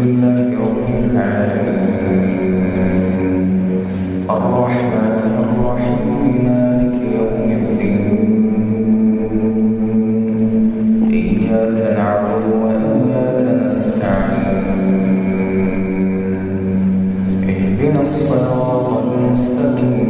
لله رب العالمين الرحمن الرحيم. يوم الدين. إياك نعبد وإياك نستعين. اهدنا الصراط المستقيم.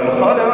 não falhou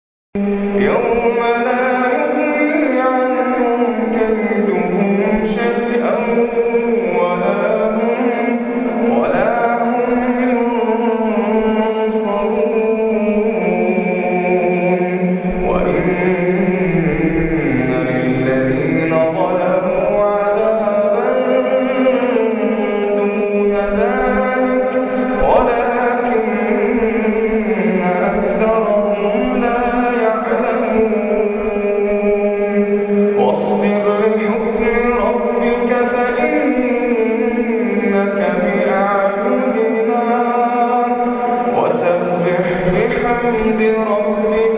بحمد